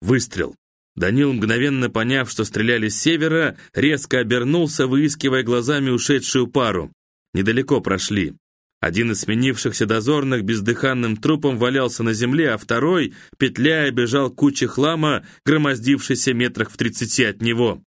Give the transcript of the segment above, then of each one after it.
Выстрел. Данил, мгновенно поняв, что стреляли с севера, резко обернулся, выискивая глазами ушедшую пару. Недалеко прошли. Один из сменившихся дозорных бездыханным трупом валялся на земле, а второй, петляя, бежал куче хлама, громоздившейся метрах в тридцати от него.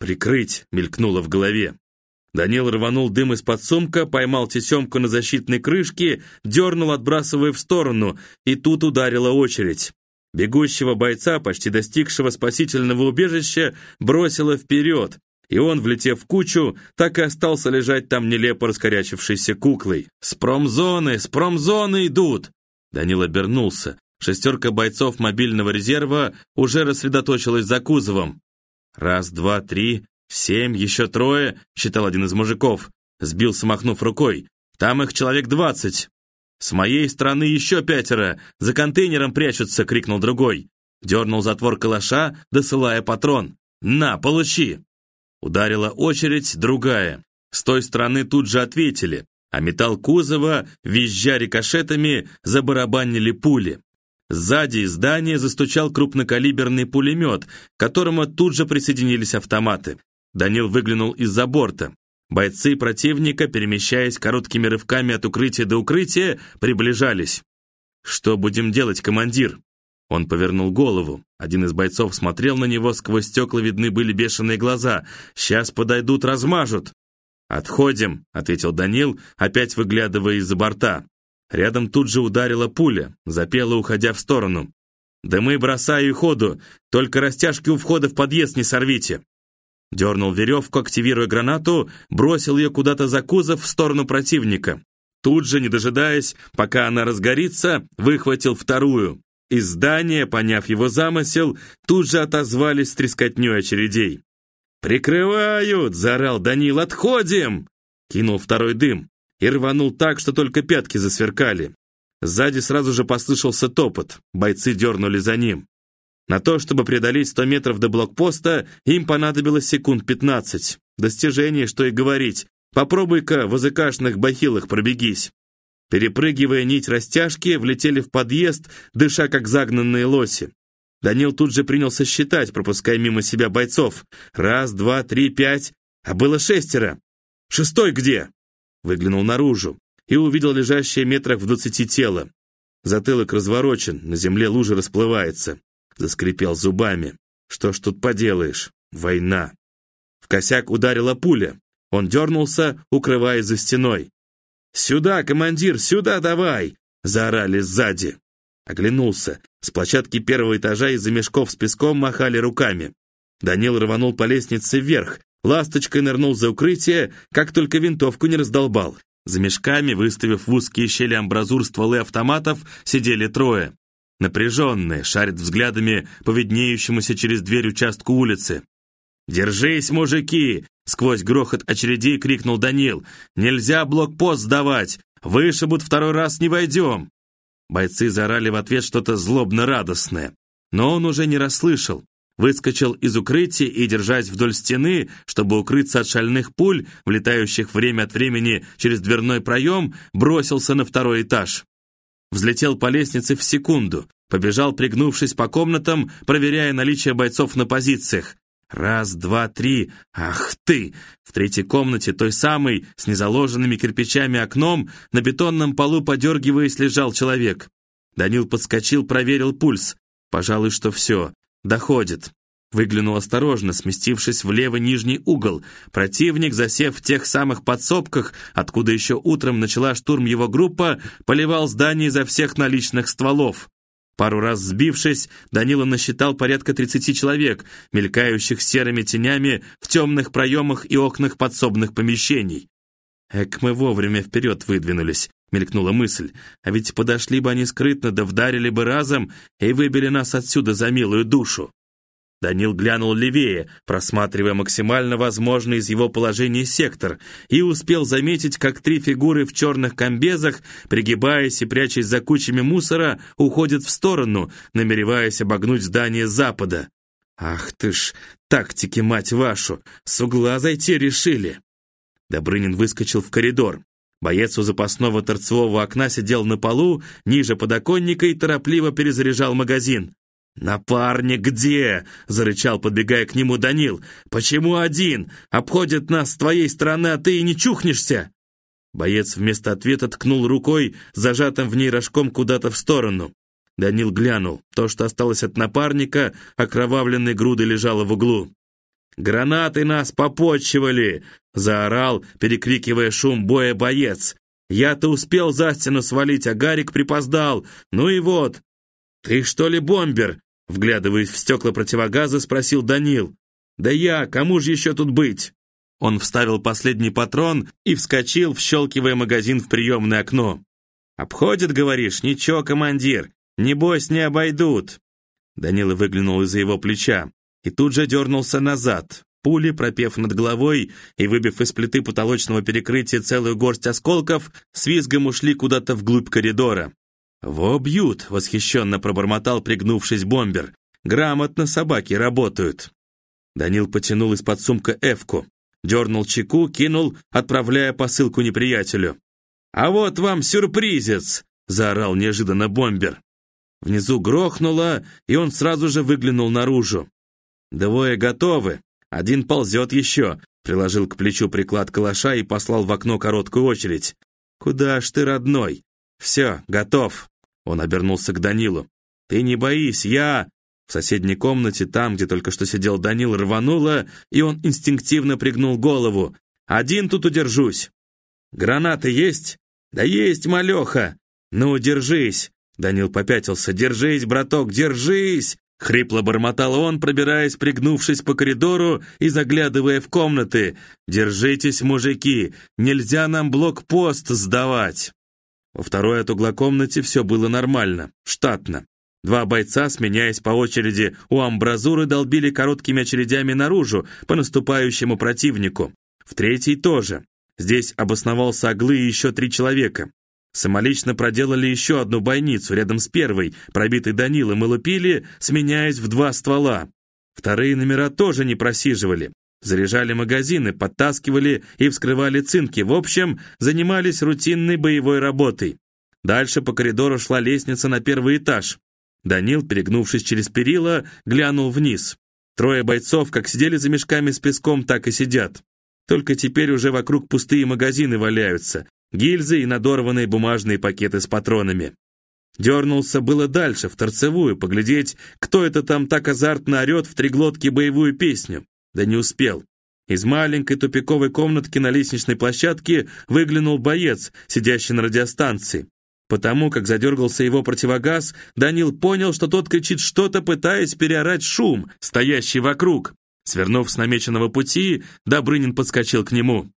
«Прикрыть!» — мелькнуло в голове. Данил рванул дым из-под сумка, поймал тесемку на защитной крышке, дернул, отбрасывая в сторону, и тут ударила очередь. Бегущего бойца, почти достигшего спасительного убежища, бросило вперед, и он, влетев в кучу, так и остался лежать там нелепо раскорячившейся куклой. «С промзоны! С промзоны идут!» Данил обернулся. Шестерка бойцов мобильного резерва уже рассредоточилась за кузовом. «Раз, два, три, семь, еще трое», — считал один из мужиков. Сбился, махнув рукой. «Там их человек двадцать». «С моей стороны еще пятеро! За контейнером прячутся!» — крикнул другой. Дернул затвор калаша, досылая патрон. «На, получи!» Ударила очередь, другая. С той стороны тут же ответили, а металл кузова, визжа рикошетами, забарабанили пули. Сзади из здания застучал крупнокалиберный пулемет, к которому тут же присоединились автоматы. Данил выглянул из-за борта. Бойцы противника, перемещаясь короткими рывками от укрытия до укрытия, приближались. «Что будем делать, командир?» Он повернул голову. Один из бойцов смотрел на него, сквозь стекла видны были бешеные глаза. «Сейчас подойдут, размажут!» «Отходим», — ответил Данил, опять выглядывая из-за борта. Рядом тут же ударила пуля, запела, уходя в сторону. «Да мы бросаю и ходу, только растяжки у входа в подъезд не сорвите!» Дернул веревку, активируя гранату, бросил ее куда-то за кузов в сторону противника. Тут же, не дожидаясь, пока она разгорится, выхватил вторую. Из здания, поняв его замысел, тут же отозвались трескотней очередей. «Прикрывают!» — заорал Данил. «Отходим!» Кинул второй дым и рванул так, что только пятки засверкали. Сзади сразу же послышался топот. Бойцы дернули за ним. На то, чтобы преодолеть 100 метров до блокпоста, им понадобилось секунд 15. Достижение, что и говорить. Попробуй-ка в языкашных бахилах пробегись. Перепрыгивая нить растяжки, влетели в подъезд, дыша как загнанные лоси. Данил тут же принялся считать, пропуская мимо себя бойцов. Раз, два, три, пять. А было шестеро. Шестой где? Выглянул наружу и увидел лежащее метрах в двадцати тело. Затылок разворочен, на земле лужа расплывается. Заскрипел зубами. Что ж тут поделаешь? Война. В косяк ударила пуля. Он дернулся, укрываясь за стеной. «Сюда, командир, сюда давай!» — заорали сзади. Оглянулся. С площадки первого этажа из-за мешков с песком махали руками. Данил рванул по лестнице вверх, ласточкой нырнул за укрытие, как только винтовку не раздолбал. За мешками, выставив в узкие щели амбразур стволы автоматов, сидели трое. Напряженные, шарят взглядами по виднеющемуся через дверь участку улицы. «Держись, мужики! Сквозь грохот очередей крикнул Данил. «Нельзя блокпост сдавать! Вышибут второй раз не войдем!» Бойцы заорали в ответ что-то злобно-радостное. Но он уже не расслышал. Выскочил из укрытия и, держась вдоль стены, чтобы укрыться от шальных пуль, влетающих время от времени через дверной проем, бросился на второй этаж. Взлетел по лестнице в секунду, побежал, пригнувшись по комнатам, проверяя наличие бойцов на позициях. Раз, два, три. Ах ты! В третьей комнате, той самой, с незаложенными кирпичами окном, на бетонном полу, подергиваясь, лежал человек. Данил подскочил, проверил пульс. Пожалуй, что все. Доходит. Выглянул осторожно, сместившись в левый нижний угол. Противник, засев в тех самых подсобках, откуда еще утром начала штурм его группа, поливал здание изо всех наличных стволов. Пару раз сбившись, Данила насчитал порядка 30 человек, мелькающих серыми тенями в темных проемах и окнах подсобных помещений. «Эк, мы вовремя вперед выдвинулись», — мелькнула мысль. «А ведь подошли бы они скрытно, да вдарили бы разом и выбили нас отсюда за милую душу». Данил глянул левее, просматривая максимально возможный из его положения сектор, и успел заметить, как три фигуры в черных комбезах, пригибаясь и прячась за кучами мусора, уходят в сторону, намереваясь обогнуть здание запада. «Ах ты ж, тактики, мать вашу! С угла зайти решили!» Добрынин выскочил в коридор. Боец у запасного торцевого окна сидел на полу, ниже подоконника и торопливо перезаряжал магазин. «Напарник где?» — зарычал, подбегая к нему Данил. «Почему один? Обходит нас с твоей стороны, а ты и не чухнешься!» Боец вместо ответа ткнул рукой, зажатым в ней рожком куда-то в сторону. Данил глянул. То, что осталось от напарника, окровавленной грудой лежало в углу. «Гранаты нас попотчевали!» — заорал, перекрикивая шум боя боец. «Я-то успел за стену свалить, а Гарик припоздал. Ну и вот, «Ты что ли бомбер?» Вглядываясь в стекла противогаза, спросил Данил. «Да я, кому же еще тут быть?» Он вставил последний патрон и вскочил, вщелкивая магазин в приемное окно. «Обходят, говоришь? Ничего, командир. Небось, не обойдут». Данила выглянул из-за его плеча и тут же дернулся назад. Пули, пропев над головой и выбив из плиты потолочного перекрытия целую горсть осколков, с визгом ушли куда-то вглубь коридора. «Во бьют!» — восхищенно пробормотал, пригнувшись бомбер. «Грамотно собаки работают!» Данил потянул из-под сумка Эвку, дернул чеку, кинул, отправляя посылку неприятелю. «А вот вам сюрпризец!» — заорал неожиданно бомбер. Внизу грохнуло, и он сразу же выглянул наружу. «Двое готовы, один ползет еще», — приложил к плечу приклад калаша и послал в окно короткую очередь. «Куда ж ты, родной? Все, готов». Он обернулся к Данилу. «Ты не боись, я...» В соседней комнате, там, где только что сидел Данил, рвануло, и он инстинктивно пригнул голову. «Один тут удержусь». «Гранаты есть?» «Да есть, малеха!» «Ну, держись!» Данил попятился. «Держись, браток, держись!» Хрипло бормотал он, пробираясь, пригнувшись по коридору и заглядывая в комнаты. «Держитесь, мужики! Нельзя нам блокпост сдавать!» Во второй от угла комнате все было нормально, штатно. Два бойца, сменяясь по очереди у амбразуры, долбили короткими очередями наружу по наступающему противнику. В третьей тоже. Здесь обосновался оглы и еще три человека. Самолично проделали еще одну бойницу рядом с первой, пробитой Данилом, и лупили, сменяясь в два ствола. Вторые номера тоже не просиживали. Заряжали магазины, подтаскивали и вскрывали цинки. В общем, занимались рутинной боевой работой. Дальше по коридору шла лестница на первый этаж. Данил, перегнувшись через перила, глянул вниз. Трое бойцов как сидели за мешками с песком, так и сидят. Только теперь уже вокруг пустые магазины валяются, гильзы и надорванные бумажные пакеты с патронами. Дернулся было дальше, в торцевую, поглядеть, кто это там так азартно орет в триглотке боевую песню. Да не успел. Из маленькой тупиковой комнатки на лестничной площадке выглянул боец, сидящий на радиостанции. Потому как задергался его противогаз, Данил понял, что тот кричит что-то, пытаясь переорать шум, стоящий вокруг. Свернув с намеченного пути, Добрынин подскочил к нему.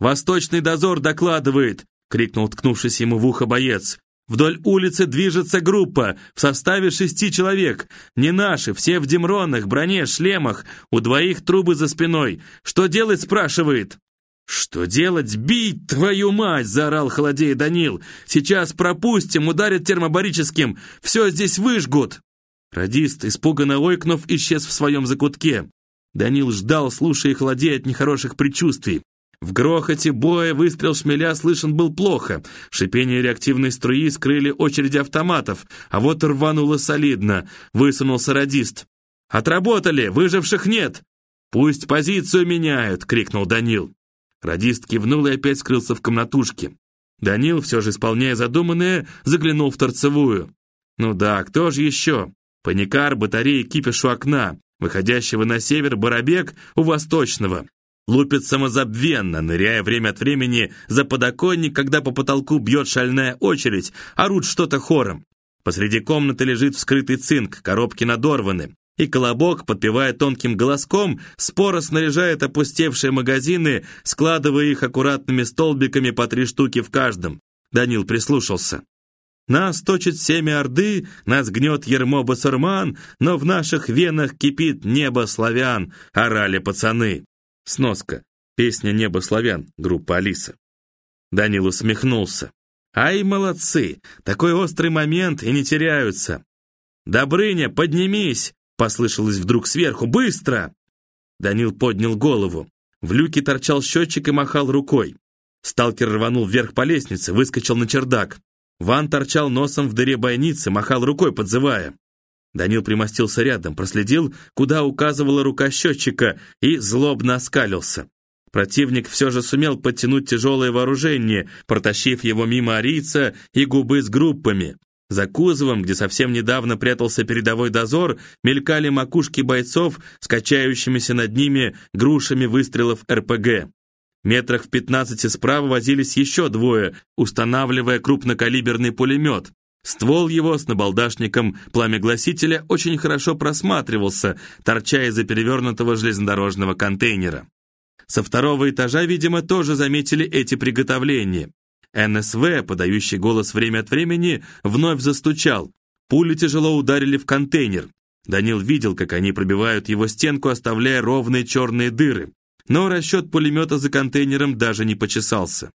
«Восточный дозор докладывает!» — крикнул, ткнувшись ему в ухо боец. Вдоль улицы движется группа в составе шести человек. Не наши, все в демронах, броне, шлемах. У двоих трубы за спиной. Что делать, спрашивает. «Что делать? Бить, твою мать!» – заорал холодея Данил. «Сейчас пропустим, ударят термобарическим. Все здесь выжгут!» Радист, испуганно ойкнув, исчез в своем закутке. Данил ждал, слушая холодея от нехороших предчувствий. В грохоте боя выстрел шмеля слышен был плохо. Шипение реактивной струи скрыли очереди автоматов, а вот рвануло солидно. Высунулся радист. «Отработали! Выживших нет!» «Пусть позицию меняют!» — крикнул Данил. Радист кивнул и опять скрылся в комнатушке. Данил, все же исполняя задуманное, заглянул в торцевую. «Ну да, кто же еще?» Паникар, батареи, кипиш у окна, выходящего на север, Барабек у восточного. Лупит самозабвенно, ныряя время от времени за подоконник, когда по потолку бьет шальная очередь, орут что-то хором. Посреди комнаты лежит вскрытый цинк, коробки надорваны. И колобок, подпевая тонким голоском, споро снаряжает опустевшие магазины, складывая их аккуратными столбиками по три штуки в каждом. Данил прислушался. Нас точит семя Орды, нас гнет ермо басурман, но в наших венах кипит небо славян, орали пацаны. Сноска. Песня «Небо славян», группа «Алиса». Данил усмехнулся. «Ай, молодцы! Такой острый момент и не теряются!» «Добрыня, поднимись!» — послышалось вдруг сверху. «Быстро!» Данил поднял голову. В люке торчал счетчик и махал рукой. Сталкер рванул вверх по лестнице, выскочил на чердак. Ван торчал носом в дыре бойницы, махал рукой, подзывая. Данил примостился рядом, проследил, куда указывала рука счетчика, и злобно оскалился. Противник все же сумел подтянуть тяжелое вооружение, протащив его мимо арийца и губы с группами. За кузовом, где совсем недавно прятался передовой дозор, мелькали макушки бойцов с качающимися над ними грушами выстрелов РПГ. Метрах в пятнадцати справа возились еще двое, устанавливая крупнокалиберный пулемет. Ствол его с набалдашником пламягласителя очень хорошо просматривался, торча из-за перевернутого железнодорожного контейнера. Со второго этажа, видимо, тоже заметили эти приготовления. НСВ, подающий голос время от времени, вновь застучал. Пули тяжело ударили в контейнер. Данил видел, как они пробивают его стенку, оставляя ровные черные дыры. Но расчет пулемета за контейнером даже не почесался.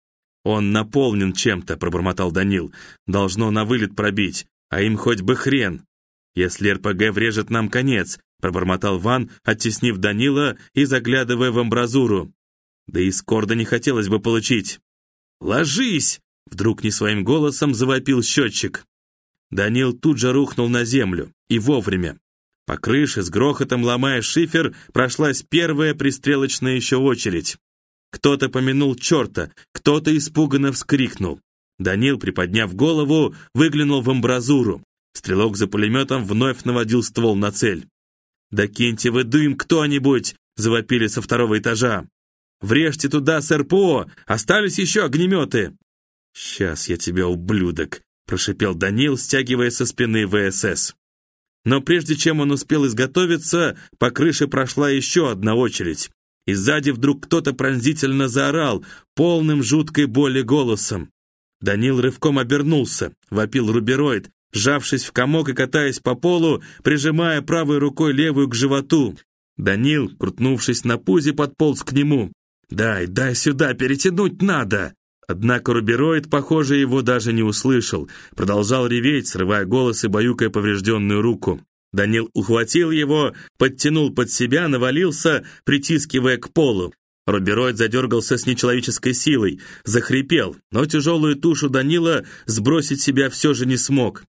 «Он наполнен чем-то», — пробормотал Данил. «Должно на вылет пробить, а им хоть бы хрен. Если РПГ врежет нам конец», — пробормотал Ван, оттеснив Данила и заглядывая в амбразуру. «Да и скорда не хотелось бы получить». «Ложись!» — вдруг не своим голосом завопил счетчик. Данил тут же рухнул на землю, и вовремя. По крыше, с грохотом ломая шифер, прошлась первая пристрелочная еще очередь. Кто-то помянул черта, кто-то испуганно вскрикнул. Данил, приподняв голову, выглянул в амбразуру. Стрелок за пулеметом вновь наводил ствол на цель. «Докиньте вы дым кто-нибудь!» — завопили со второго этажа. «Врежьте туда с РПО! Остались еще огнеметы!» «Сейчас я тебя, ублюдок!» — прошипел Данил, стягивая со спины ВСС. Но прежде чем он успел изготовиться, по крыше прошла еще одна очередь и сзади вдруг кто-то пронзительно заорал, полным жуткой боли голосом. Данил рывком обернулся, вопил рубероид, сжавшись в комок и катаясь по полу, прижимая правой рукой левую к животу. Данил, крутнувшись на пузе, подполз к нему. «Дай, дай сюда, перетянуть надо!» Однако рубероид, похоже, его даже не услышал. Продолжал реветь, срывая голос и баюкая поврежденную руку. Данил ухватил его, подтянул под себя, навалился, притискивая к полу. Робероид задергался с нечеловеческой силой, захрипел, но тяжелую тушу Данила сбросить себя все же не смог.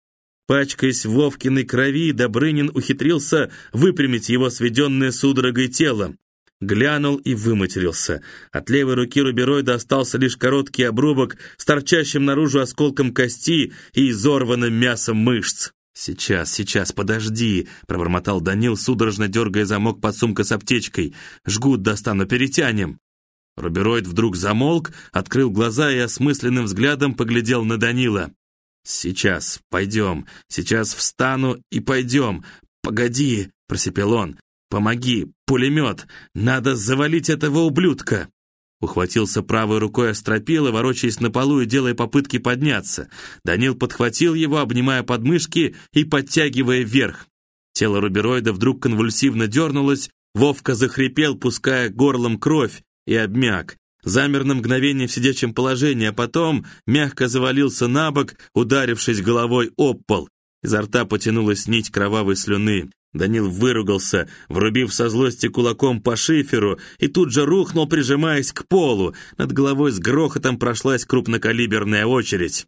Пачкаясь в Вовкиной крови, Добрынин ухитрился выпрямить его сведенное судорогой тело. Глянул и выматерился. От левой руки Рубероида остался лишь короткий обрубок с торчащим наружу осколком кости и изорванным мясом мышц. «Сейчас, сейчас, подожди!» — пробормотал Данил, судорожно дергая замок под сумка с аптечкой. «Жгут достану, перетянем!» Рубероид вдруг замолк, открыл глаза и осмысленным взглядом поглядел на Данила. «Сейчас, пойдем, сейчас встану и пойдем. Погоди!» — просипел он. «Помоги, пулемет! Надо завалить этого ублюдка!» Ухватился правой рукой остропила, ворочаясь на полу и делая попытки подняться. Данил подхватил его, обнимая подмышки и подтягивая вверх. Тело рубероида вдруг конвульсивно дернулось, Вовка захрипел, пуская горлом кровь, и обмяк. Замер на мгновение в сидячем положении, а потом мягко завалился на бок, ударившись головой об пол. Изо рта потянулась нить кровавой слюны. Данил выругался, врубив со злости кулаком по шиферу, и тут же рухнул, прижимаясь к полу. Над головой с грохотом прошлась крупнокалиберная очередь.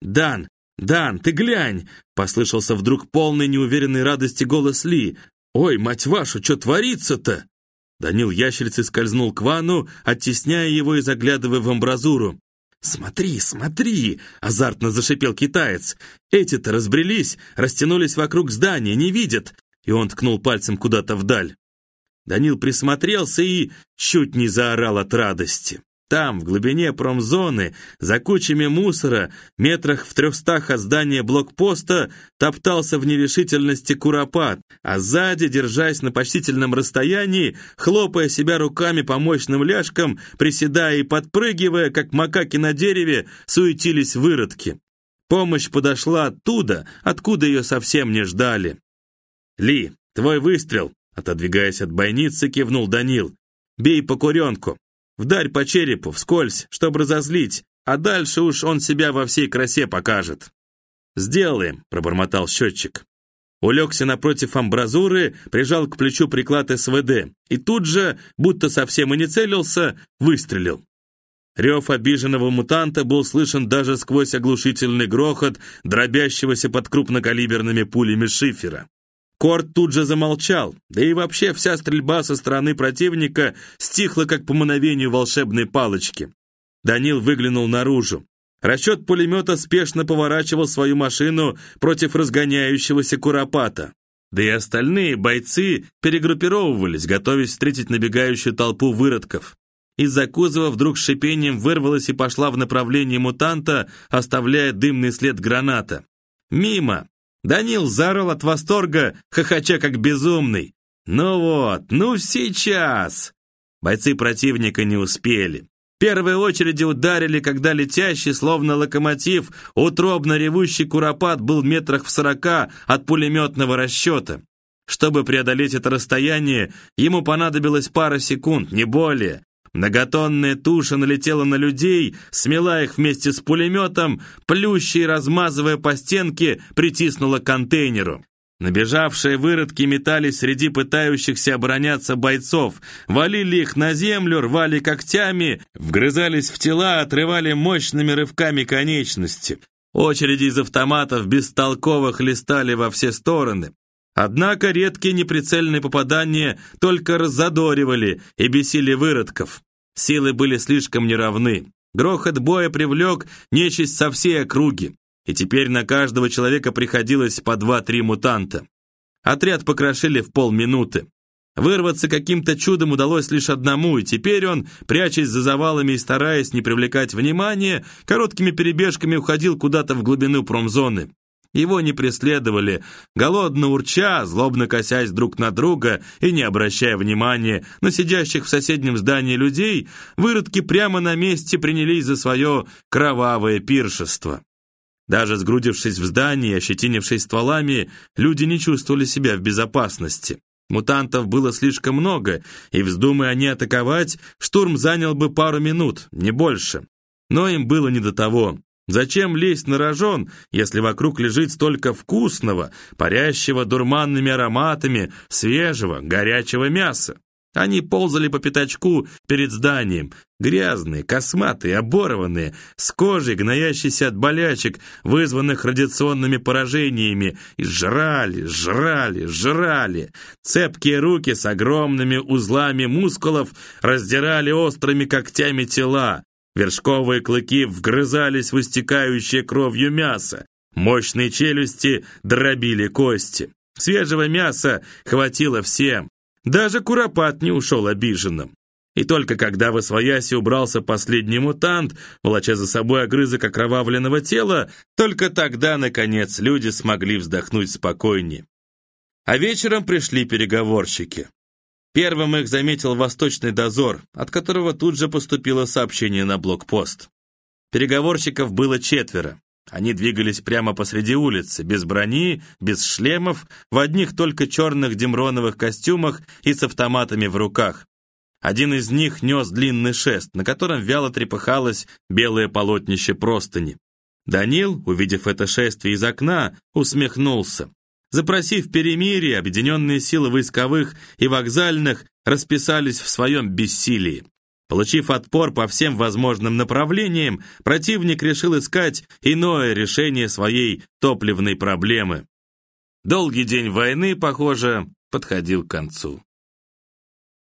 «Дан! Дан, ты глянь!» — послышался вдруг полный неуверенной радости голос Ли. «Ой, мать вашу, что творится-то?» Данил ящерицей скользнул к ванну, оттесняя его и заглядывая в амбразуру. «Смотри, смотри!» — азартно зашипел китаец. «Эти-то разбрелись, растянулись вокруг здания, не видят и он ткнул пальцем куда-то вдаль. Данил присмотрелся и чуть не заорал от радости. Там, в глубине промзоны, за кучами мусора, метрах в трехстах от здания блокпоста, топтался в нерешительности Куропат, а сзади, держась на почтительном расстоянии, хлопая себя руками по мощным ляжкам, приседая и подпрыгивая, как макаки на дереве, суетились выродки. Помощь подошла оттуда, откуда ее совсем не ждали. «Ли, твой выстрел!» Отодвигаясь от бойницы, кивнул Данил. «Бей по куренку! Вдарь по черепу, вскользь, чтобы разозлить, а дальше уж он себя во всей красе покажет». «Сделаем», — пробормотал счетчик. Улегся напротив амбразуры, прижал к плечу приклад СВД и тут же, будто совсем и не целился, выстрелил. Рев обиженного мутанта был слышен даже сквозь оглушительный грохот, дробящегося под крупнокалиберными пулями шифера. Корт тут же замолчал, да и вообще вся стрельба со стороны противника стихла как по мановению волшебной палочки. Данил выглянул наружу. Расчет пулемета спешно поворачивал свою машину против разгоняющегося куропата. Да и остальные бойцы перегруппировывались, готовясь встретить набегающую толпу выродков. Из-за кузова вдруг шипением вырвалась и пошла в направлении мутанта, оставляя дымный след граната. Мимо! Данил заорал от восторга, хохоча как безумный. «Ну вот, ну сейчас!» Бойцы противника не успели. Первые очереди ударили, когда летящий, словно локомотив, утробно ревущий куропат был метрах в сорока от пулеметного расчета. Чтобы преодолеть это расстояние, ему понадобилось пара секунд, не более. Многотонная туша налетела на людей, смела их вместе с пулеметом, плющей, размазывая по стенке, притиснула к контейнеру. Набежавшие выродки метались среди пытающихся обороняться бойцов, валили их на землю, рвали когтями, вгрызались в тела, отрывали мощными рывками конечности. Очереди из автоматов бестолковых листали во все стороны. Однако редкие неприцельные попадания только раззадоривали и бесили выродков. Силы были слишком неравны. Грохот боя привлек нечисть со всей округи, и теперь на каждого человека приходилось по два-три мутанта. Отряд покрошили в полминуты. Вырваться каким-то чудом удалось лишь одному, и теперь он, прячась за завалами и стараясь не привлекать внимания, короткими перебежками уходил куда-то в глубину промзоны. Его не преследовали, голодно урча, злобно косясь друг на друга и не обращая внимания на сидящих в соседнем здании людей, выродки прямо на месте принялись за свое кровавое пиршество. Даже сгрудившись в здании, ощетинившись стволами, люди не чувствовали себя в безопасности. Мутантов было слишком много, и вздумая они атаковать, штурм занял бы пару минут, не больше. Но им было не до того. Зачем лезть на рожон, если вокруг лежит столько вкусного, парящего дурманными ароматами, свежего, горячего мяса? Они ползали по пятачку перед зданием, грязные, косматые, оборванные, с кожей, гноящейся от болячек, вызванных радиационными поражениями, и жрали, жрали, жрали. Цепкие руки с огромными узлами мускулов раздирали острыми когтями тела, Вершковые клыки вгрызались в истекающее кровью мясо. Мощные челюсти дробили кости. Свежего мяса хватило всем. Даже Куропат не ушел обиженным. И только когда в освояси убрался последний мутант, волоча за собой огрызок окровавленного тела, только тогда, наконец, люди смогли вздохнуть спокойнее. А вечером пришли переговорщики. Первым их заметил восточный дозор, от которого тут же поступило сообщение на блокпост. Переговорщиков было четверо. Они двигались прямо посреди улицы, без брони, без шлемов, в одних только черных демроновых костюмах и с автоматами в руках. Один из них нес длинный шест, на котором вяло трепыхалось белое полотнище простыни. Данил, увидев это шествие из окна, усмехнулся. Запросив перемирие, объединенные силы войсковых и вокзальных расписались в своем бессилии. Получив отпор по всем возможным направлениям, противник решил искать иное решение своей топливной проблемы. Долгий день войны, похоже, подходил к концу.